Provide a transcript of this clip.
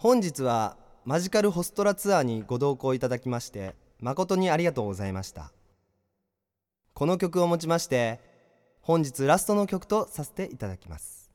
本日はマジカルホストラツアーにご同行いただきまして誠にありがとうございました。この曲をもちまして本日ラストの曲とさせていただきます。